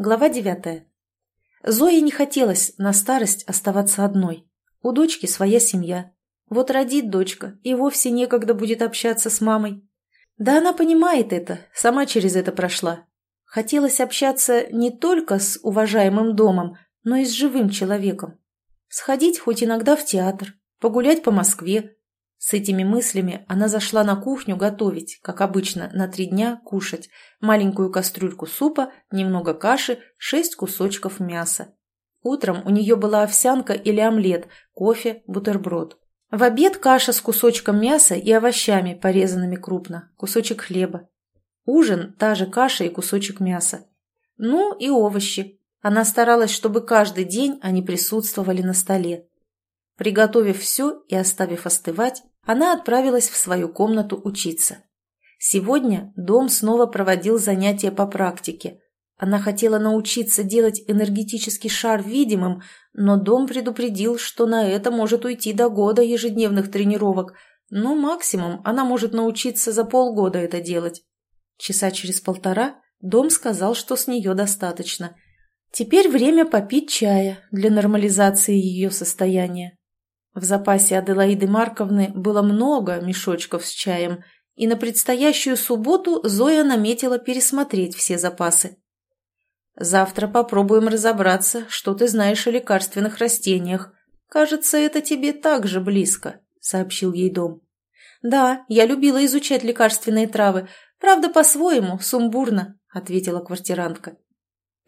Глава девятая. Зое не хотелось на старость оставаться одной. У дочки своя семья. Вот родит дочка, и вовсе некогда будет общаться с мамой. Да она понимает это, сама через это прошла. Хотелось общаться не только с уважаемым домом, но и с живым человеком. Сходить хоть иногда в театр, погулять по Москве. С этими мыслями она зашла на кухню готовить, как обычно, на три дня кушать. Маленькую кастрюльку супа, немного каши, шесть кусочков мяса. Утром у нее была овсянка или омлет, кофе, бутерброд. В обед каша с кусочком мяса и овощами, порезанными крупно, кусочек хлеба. Ужин – та же каша и кусочек мяса. Ну и овощи. Она старалась, чтобы каждый день они присутствовали на столе. Приготовив все и оставив остывать, она отправилась в свою комнату учиться. Сегодня дом снова проводил занятия по практике. Она хотела научиться делать энергетический шар видимым, но дом предупредил, что на это может уйти до года ежедневных тренировок, но максимум она может научиться за полгода это делать. Часа через полтора дом сказал, что с нее достаточно. Теперь время попить чая для нормализации ее состояния. В запасе Аделаиды Марковны было много мешочков с чаем, и на предстоящую субботу Зоя наметила пересмотреть все запасы. Завтра попробуем разобраться, что ты знаешь о лекарственных растениях. Кажется, это тебе так же близко», — сообщил ей дом. «Да, я любила изучать лекарственные травы. Правда, по-своему, сумбурно», — ответила квартирантка.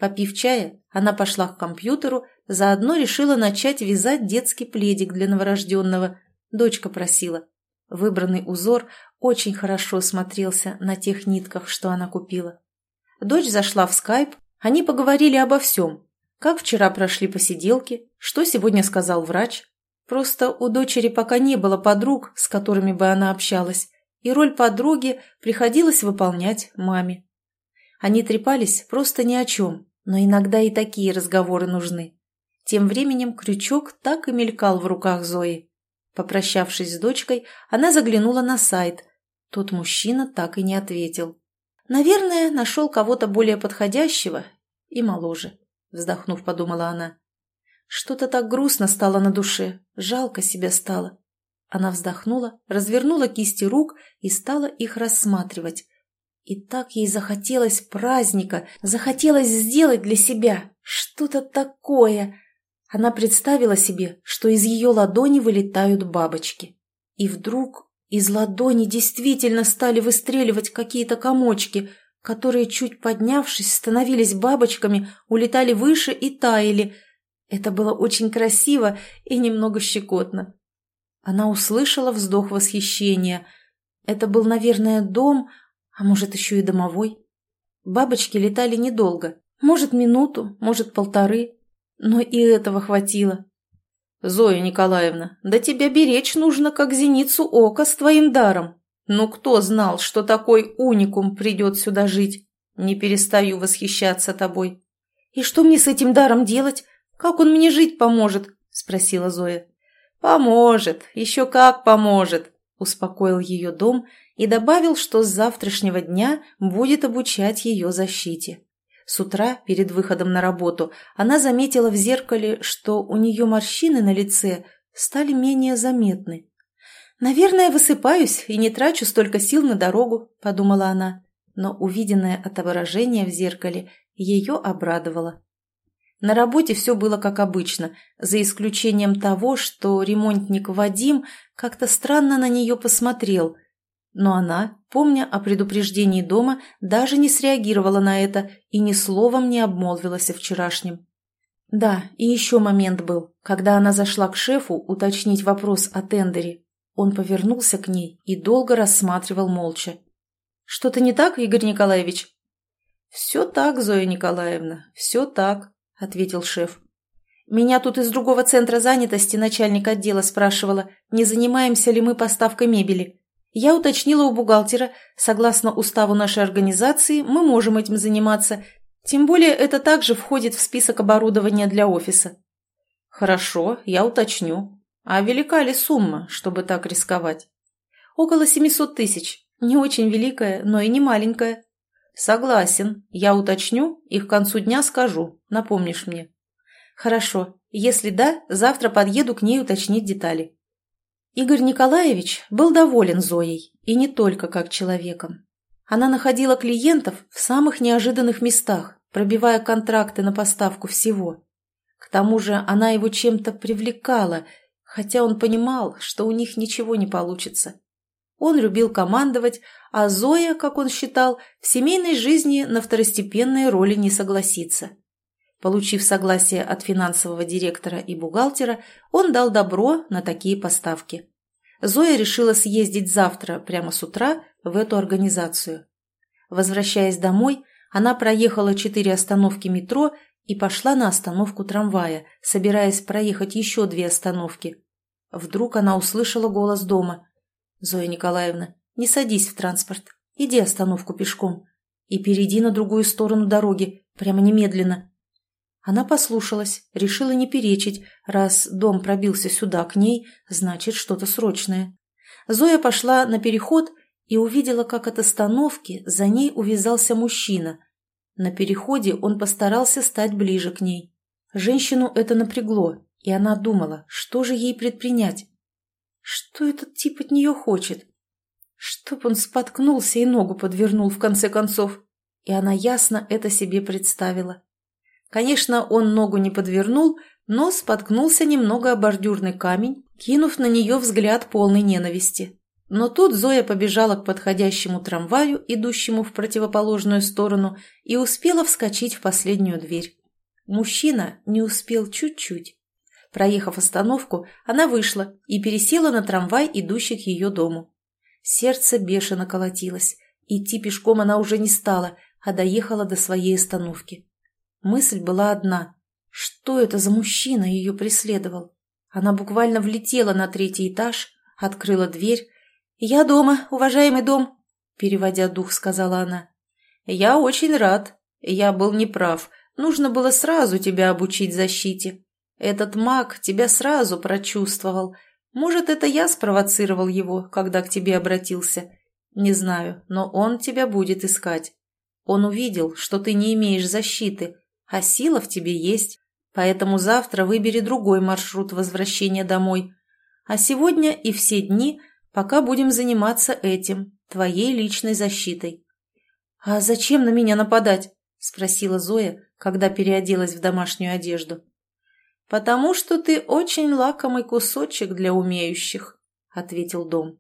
Попив чая, она пошла к компьютеру, заодно решила начать вязать детский пледик для новорожденного. Дочка просила. Выбранный узор очень хорошо смотрелся на тех нитках, что она купила. Дочь зашла в скайп, они поговорили обо всем. Как вчера прошли посиделки, что сегодня сказал врач. Просто у дочери пока не было подруг, с которыми бы она общалась, и роль подруги приходилось выполнять маме. Они трепались просто ни о чем, но иногда и такие разговоры нужны. Тем временем крючок так и мелькал в руках Зои. Попрощавшись с дочкой, она заглянула на сайт. Тот мужчина так и не ответил. Наверное, нашел кого-то более подходящего и моложе, вздохнув, подумала она. Что-то так грустно стало на душе, жалко себя стало. Она вздохнула, развернула кисти рук и стала их рассматривать. И так ей захотелось праздника, захотелось сделать для себя что-то такое. Она представила себе, что из ее ладони вылетают бабочки. И вдруг из ладони действительно стали выстреливать какие-то комочки, которые, чуть поднявшись, становились бабочками, улетали выше и таяли. Это было очень красиво и немного щекотно. Она услышала вздох восхищения. Это был, наверное, дом, а может, еще и домовой. Бабочки летали недолго, может, минуту, может, полторы, но и этого хватило. «Зоя Николаевна, да тебя беречь нужно, как зеницу ока с твоим даром. Ну кто знал, что такой уникум придет сюда жить? Не перестаю восхищаться тобой». «И что мне с этим даром делать? Как он мне жить поможет?» – спросила Зоя. «Поможет, еще как поможет», – успокоил ее дом и добавил, что с завтрашнего дня будет обучать ее защите. С утра, перед выходом на работу, она заметила в зеркале, что у нее морщины на лице стали менее заметны. «Наверное, высыпаюсь и не трачу столько сил на дорогу», – подумала она. Но увиденное отображение в зеркале ее обрадовало. На работе все было как обычно, за исключением того, что ремонтник Вадим как-то странно на нее посмотрел – но она, помня о предупреждении дома, даже не среагировала на это и ни словом не обмолвилась о вчерашнем. Да, и еще момент был, когда она зашла к шефу уточнить вопрос о тендере. Он повернулся к ней и долго рассматривал молча. «Что-то не так, Игорь Николаевич?» «Все так, Зоя Николаевна, все так», — ответил шеф. «Меня тут из другого центра занятости начальник отдела спрашивала, не занимаемся ли мы поставкой мебели. Я уточнила у бухгалтера, согласно уставу нашей организации, мы можем этим заниматься, тем более это также входит в список оборудования для офиса. Хорошо, я уточню. А велика ли сумма, чтобы так рисковать? Около 700 тысяч. Не очень великая, но и не маленькая. «Согласен. Я уточню и к концу дня скажу. Напомнишь мне». «Хорошо. Если да, завтра подъеду к ней уточнить детали». Игорь Николаевич был доволен Зоей, и не только как человеком. Она находила клиентов в самых неожиданных местах, пробивая контракты на поставку всего. К тому же она его чем-то привлекала, хотя он понимал, что у них ничего не получится. Он любил командовать, а Зоя, как он считал, в семейной жизни на второстепенные роли не согласится. Получив согласие от финансового директора и бухгалтера, он дал добро на такие поставки. Зоя решила съездить завтра, прямо с утра, в эту организацию. Возвращаясь домой, она проехала четыре остановки метро и пошла на остановку трамвая, собираясь проехать еще две остановки. Вдруг она услышала голос дома. «Зоя Николаевна, не садись в транспорт. Иди остановку пешком. И перейди на другую сторону дороги, прямо немедленно». Она послушалась, решила не перечить, раз дом пробился сюда к ней, значит, что-то срочное. Зоя пошла на переход и увидела, как от остановки за ней увязался мужчина. На переходе он постарался стать ближе к ней. Женщину это напрягло, и она думала, что же ей предпринять. Что этот тип от нее хочет? Чтоб он споткнулся и ногу подвернул в конце концов. И она ясно это себе представила. Конечно, он ногу не подвернул, но споткнулся немного о бордюрный камень, кинув на нее взгляд полной ненависти. Но тут Зоя побежала к подходящему трамваю, идущему в противоположную сторону, и успела вскочить в последнюю дверь. Мужчина не успел чуть-чуть. Проехав остановку, она вышла и пересела на трамвай, идущий к ее дому. Сердце бешено колотилось. Идти пешком она уже не стала, а доехала до своей остановки. Мысль была одна. Что это за мужчина ее преследовал? Она буквально влетела на третий этаж, открыла дверь. «Я дома, уважаемый дом», — переводя дух, сказала она. «Я очень рад. Я был неправ. Нужно было сразу тебя обучить защите. Этот маг тебя сразу прочувствовал. Может, это я спровоцировал его, когда к тебе обратился. Не знаю, но он тебя будет искать. Он увидел, что ты не имеешь защиты, а сила в тебе есть. Поэтому завтра выбери другой маршрут возвращения домой. А сегодня и все дни, пока будем заниматься этим, твоей личной защитой. «А зачем на меня нападать?» – спросила Зоя, когда переоделась в домашнюю одежду. «Потому что ты очень лакомый кусочек для умеющих», — ответил Дом.